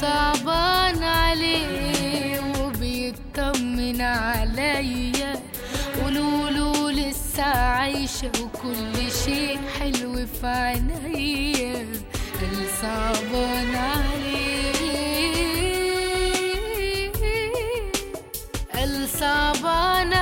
صعبان عليه وبيطمن عليا. قولوا لسه عايشة وكل شيء حلو في عينيا. اللي صعبان عليه اللي صعبان